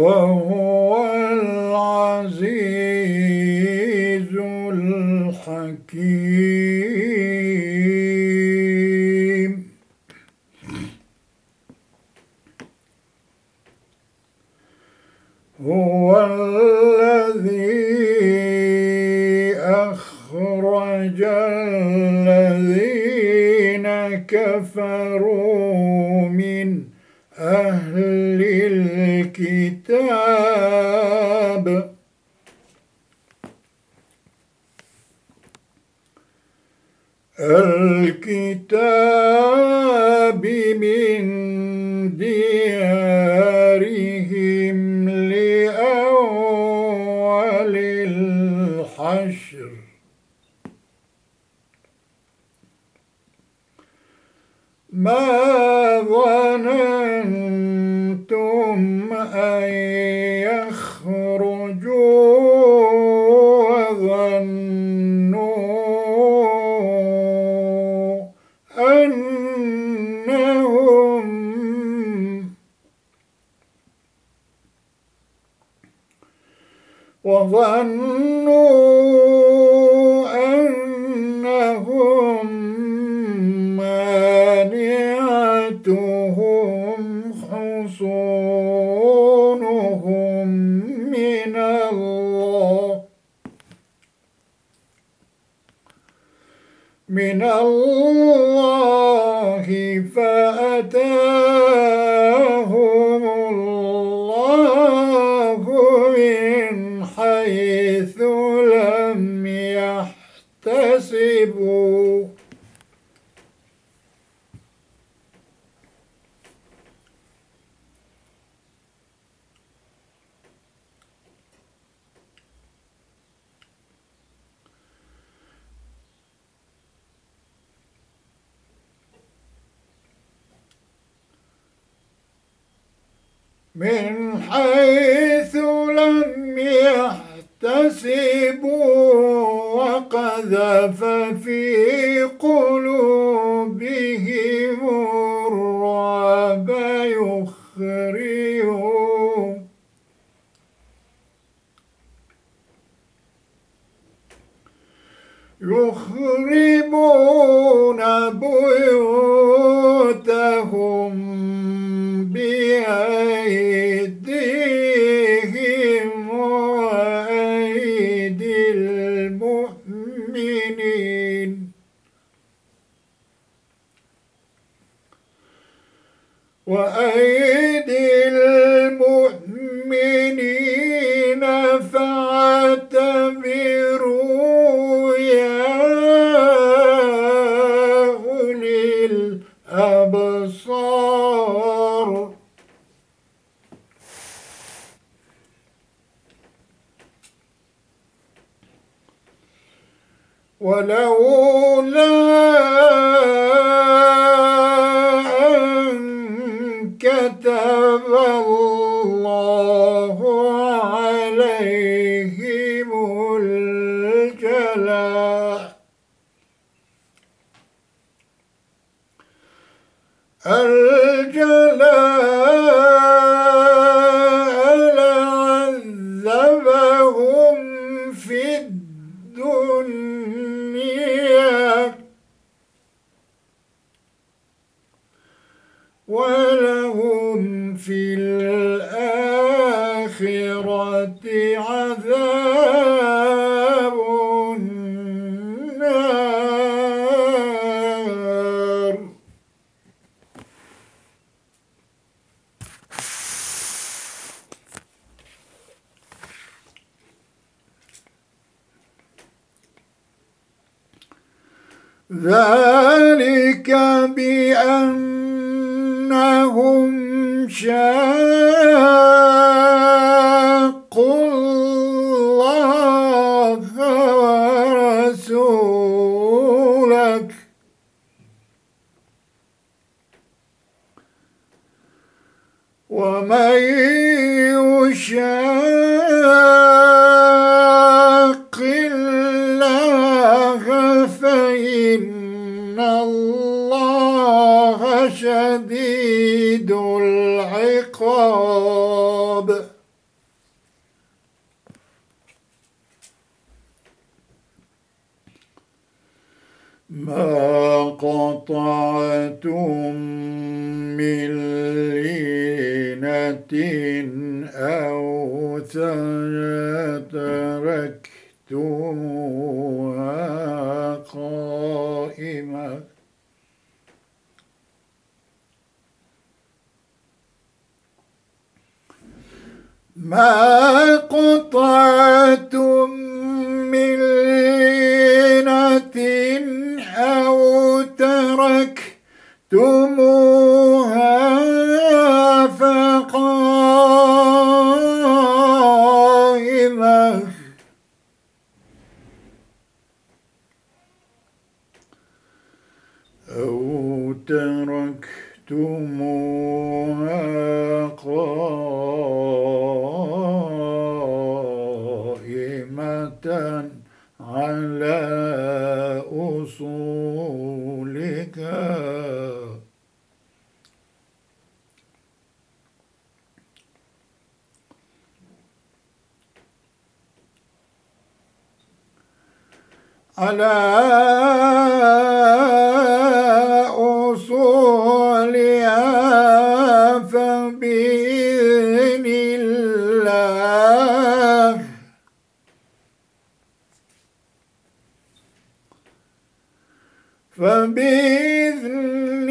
وهو العزيز الحكيم. هو الذي أخرج الذين كفروا من أهل الكتاب الكتاب من ديارهم لأول الحشر. ما ظننتم أن يخرجوا وظنوا أنهم وظنوا أنهم مانعتهم حصونهم من الله. من الله فأتاهم الله من حيث لم يحتسبوا من حيث لم يحتسبوا وقذف في قلوبهم الرعب. كتب الله عليهم الجلاء. ذلك بأنهم شاهدون ما قطعتم من لينة أو تركتموها فقائمة أو تركتموها قائمة على أصولك على أصولها فبإذن الله فبإذن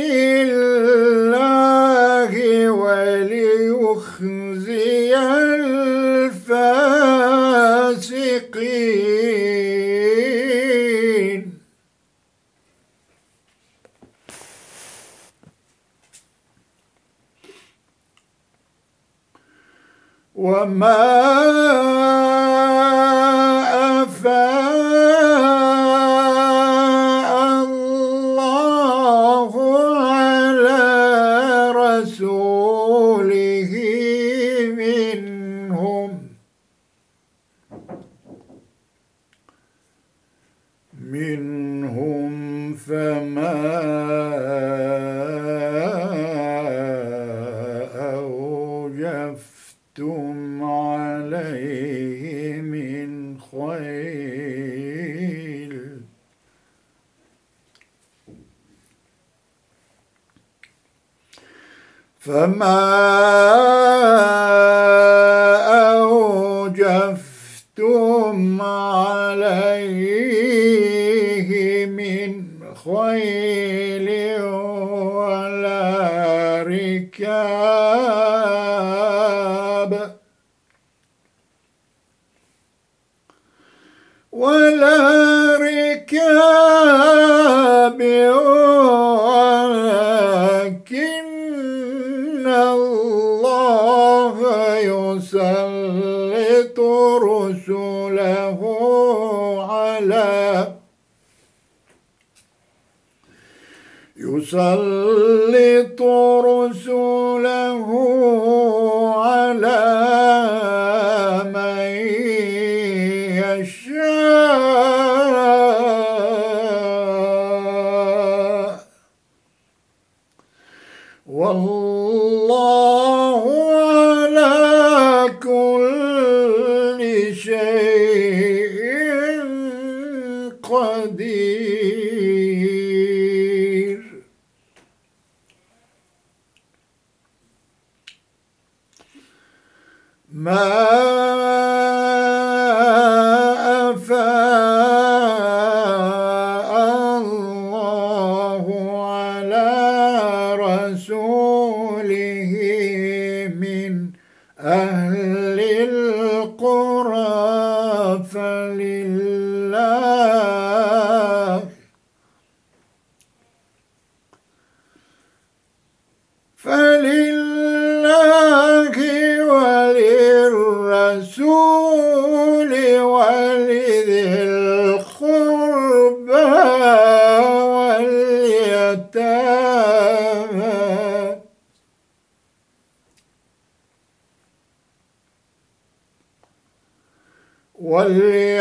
فما والله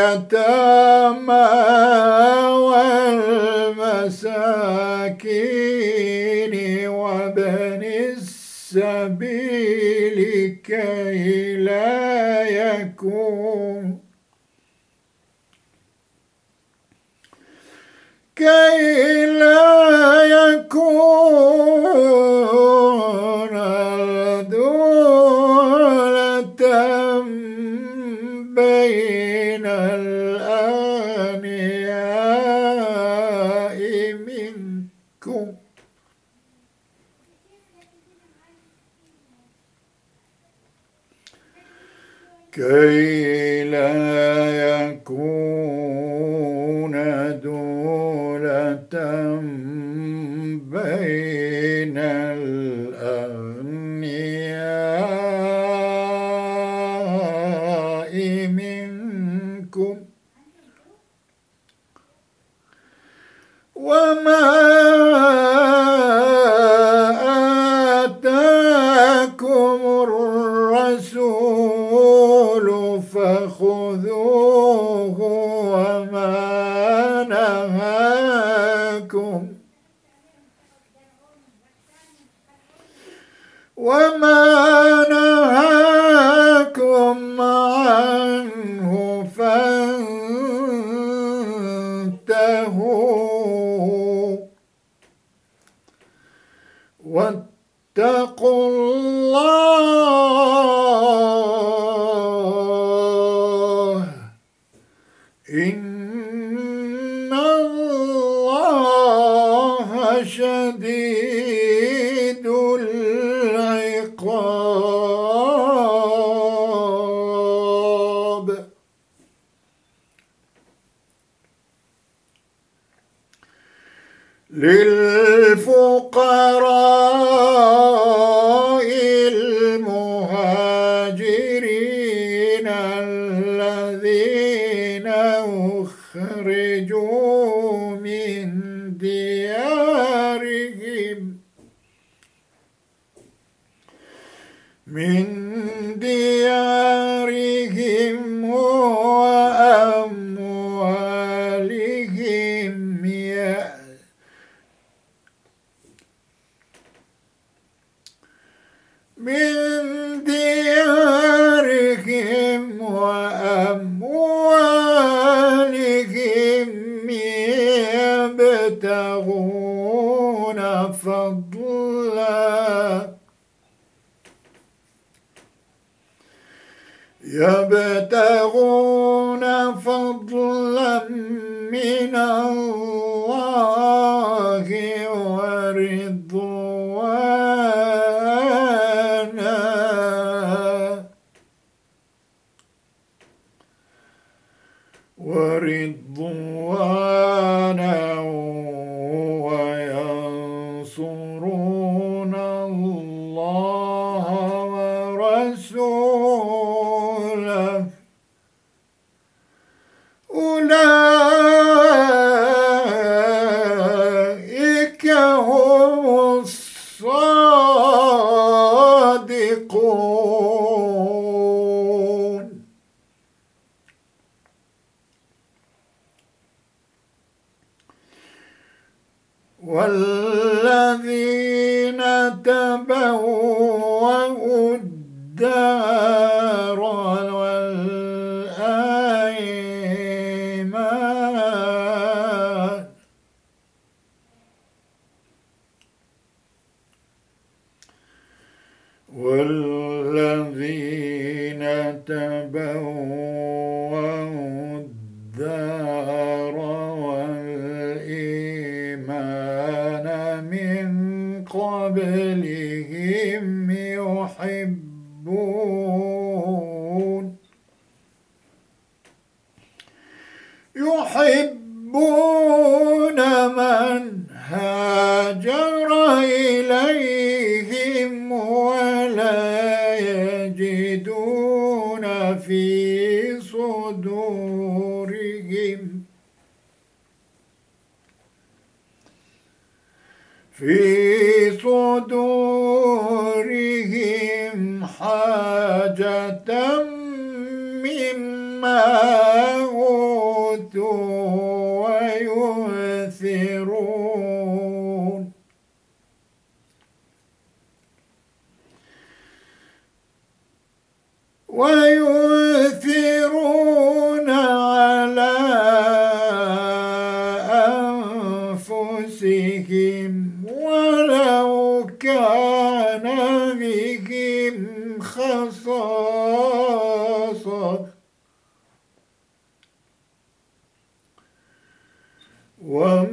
واليتامى والمساكين وابن السبيل كي لا يكون كي لا يكون الدولة بين الأغنياء منكم. كي لا يكون من الأرض للفقراء يبتغون فضلا من الله ما أوتوا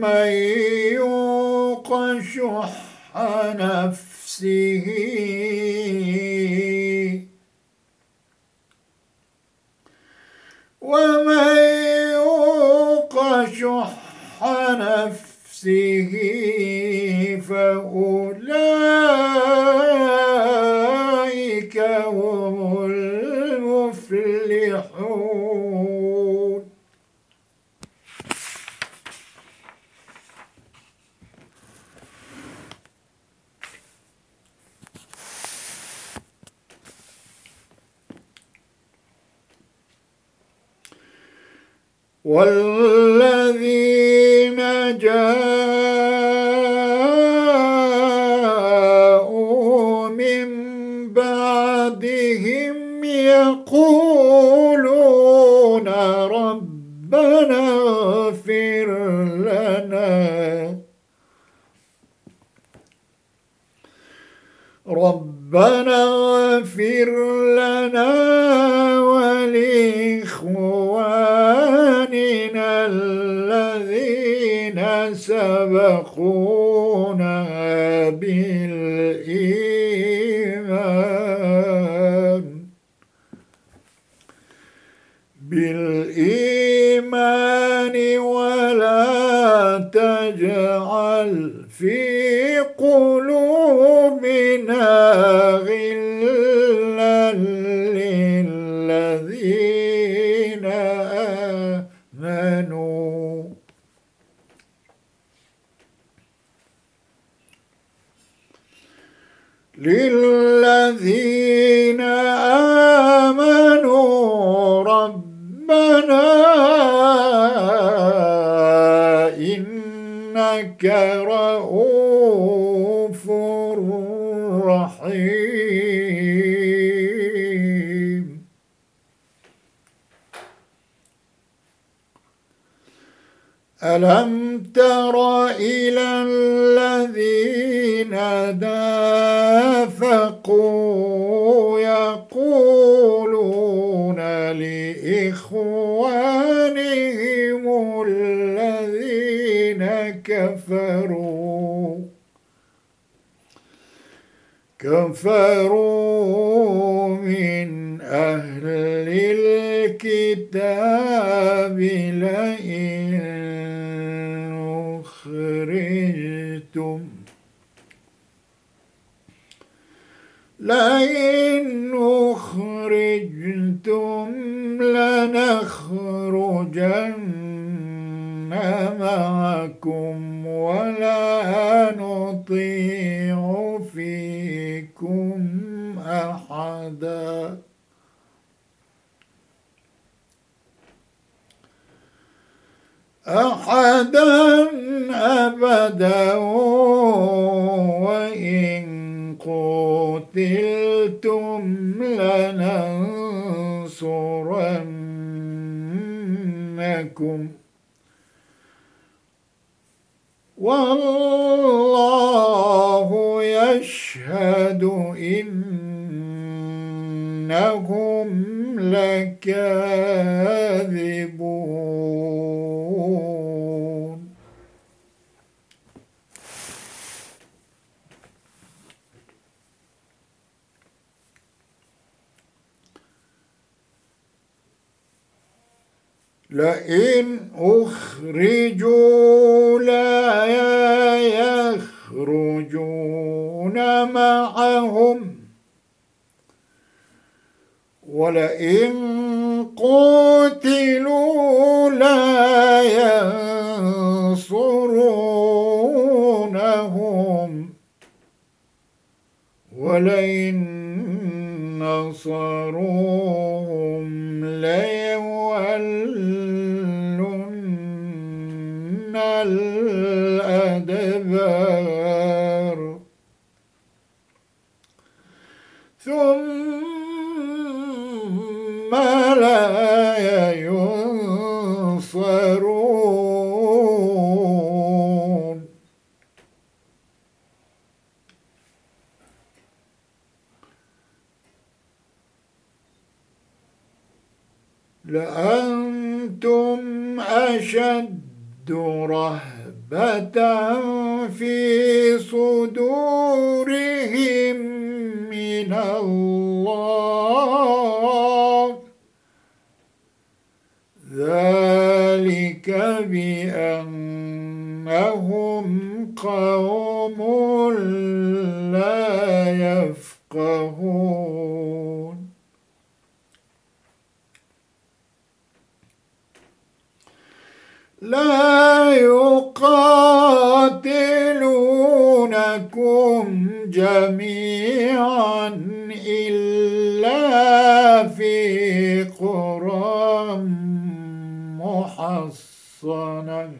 ومن يوق شح نفسه ومن يوق شح نفسه فأولئك هم والذين جاءوا من بعدهم يقولون ربنا اغفر لنا. ربنا اغفر سبقونا بالإيمان. بالإيمان ولا تجعل في قلوبنا غلا رؤوف رحيم ألم تر إلى الذين دافقوا يقولون لإخوانهم كفروا. كفروا من أهل الكتاب لئن أخرجتم. لئن أخرجتم لنخرجن معكم ولا نطيع فيكم أحدا. أحدا أبدا وإن قتلتم لننصرنكم. والله يشهد إنهم لكاذبون. لئن أخرجوا لا يخرجون معهم ولئن قتلوا لا ينصرونهم ولئن نصروهم ثم لا ينصرون لأنتم أشد رهبة في صدورهم من الله ذلك بأنهم قوم لا يفقهون لا يقاتلونكم إلا في قرى محصنة.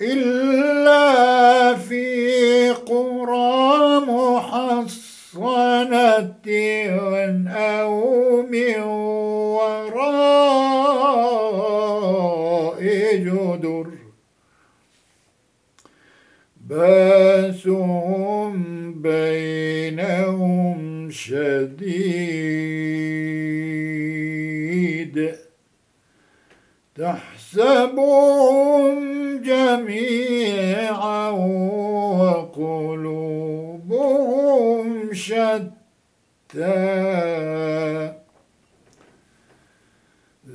إلا في قرى محصنة أو من باسهم بينهم شديد تحسبهم جميعا وقلوبهم شتى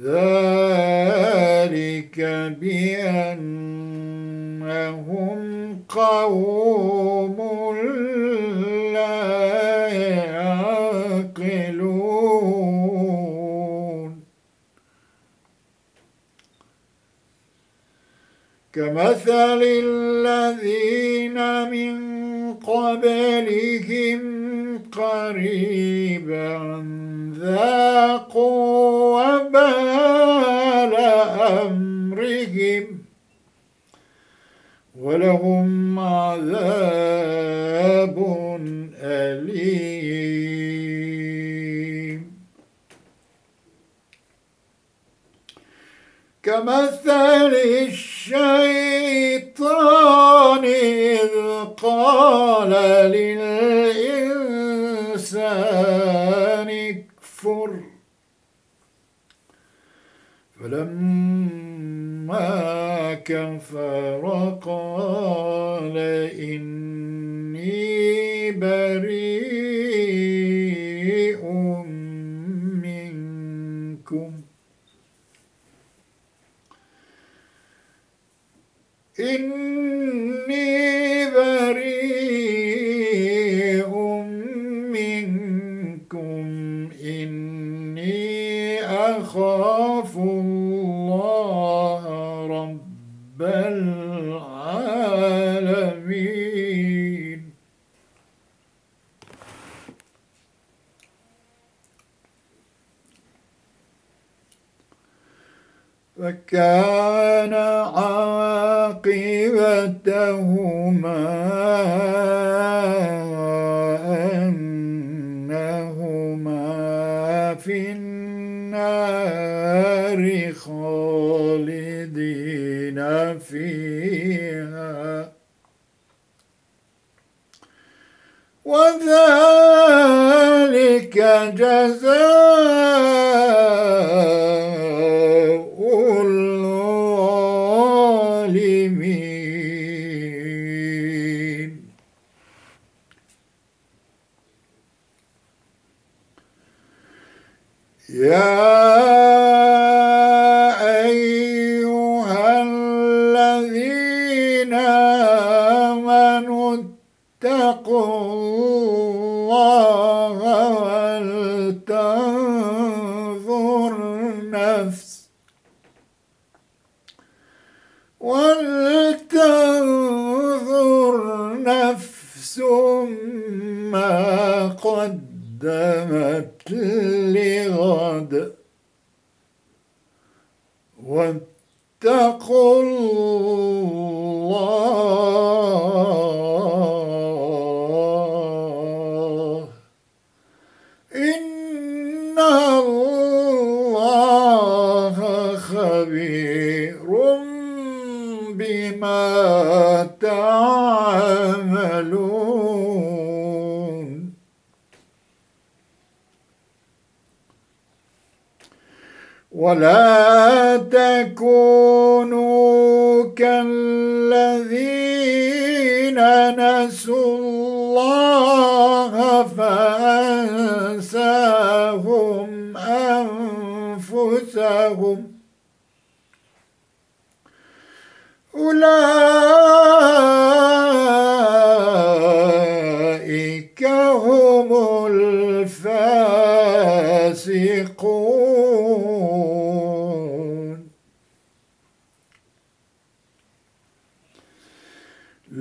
ذلك بأنهم قوم لا يعقلون كمثل الذين من قبلهم قريبا ذاقوا وبال أمرهم ولهم عذاب أليم. كمثل الشيطان إذ قال للإنسان اكفر. فلما كفر قال إني بريء منكم. إني فكان عاقبتهما أنهما في النار خالدين فيها. وذلك جزاء قدمت لغد. واتقوا اتقوا الله. ولا تكونوا كالذين نسوا الله فأنساهم أنفسهم. أولئك هم الفاسقون.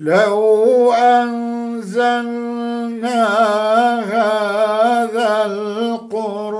لو أنزلنا هذا القرآن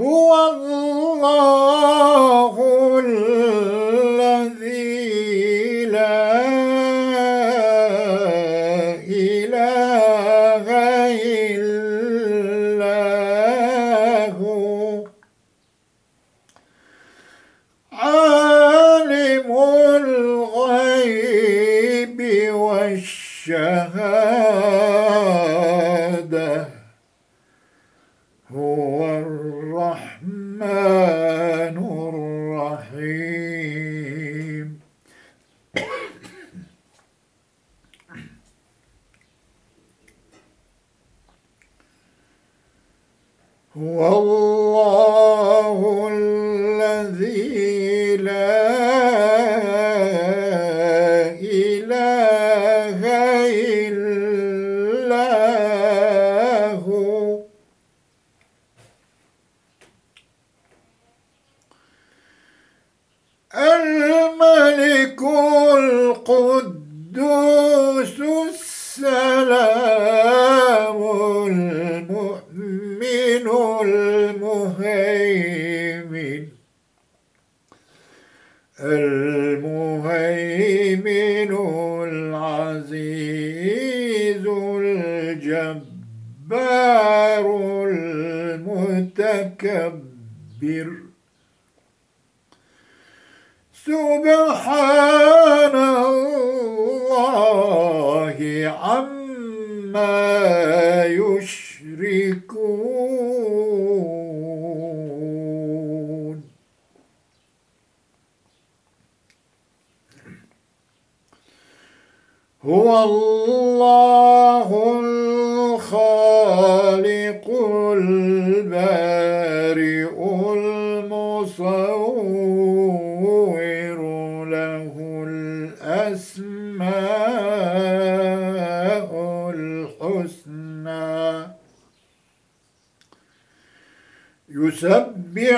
هو الله الرحيم سبحان الله عما يشركون هو الله الخالق البارئ المصور له الأسماء الحسنى يسبح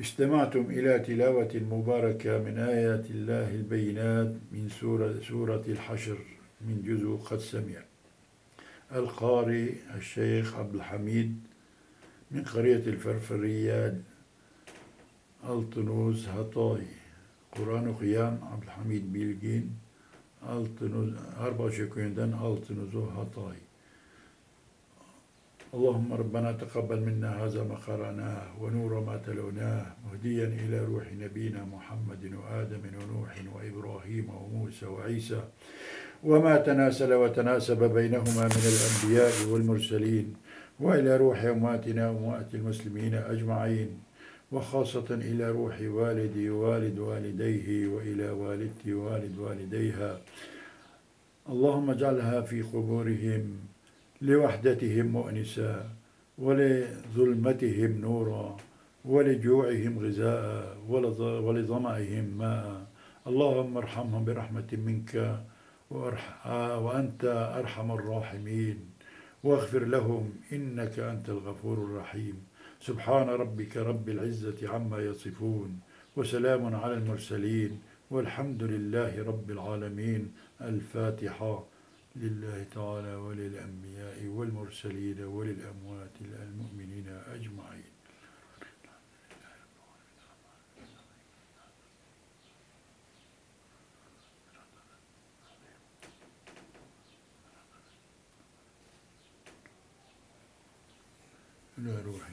استمعتم إلى تلاوة مباركة من آيات الله البينات من سورة, سورة الحشر من جزء قد سمع. القارئ الشيخ عبد الحميد من قرية الفرفريات الطنوز هطاي قرآن قيام عبد الحميد بيلجين الطنوز أربع شكويندان الطنوزو هطاي اللهم ربنا تقبل منا هذا ما قرأناه ونور ما تلوناه مهديا إلى روح نبينا محمد وآدم ونوح وإبراهيم وموسى وعيسى وما تناسل وتناسب بينهما من الأنبياء والمرسلين وإلى روح أمواتنا وأموات المسلمين أجمعين وخاصة إلى روح والدي والد والديه وإلى والدتي والد والديها. اللهم اجعلها في قبورهم لوحدتهم مؤنسا ولظلمتهم نورا ولجوعهم غذاء ولظمأهم ماء. اللهم ارحمهم برحمة منك وأنت أرحم الراحمين. واغفر لهم إنك أنت الغفور الرحيم. سبحان ربك رب العزة عما يصفون وسلام على المرسلين والحمد لله رب العالمين. الفاتحة لله تعالى وللأنبياء والمرسلين وللأموات المؤمنين أجمعين. إلى روح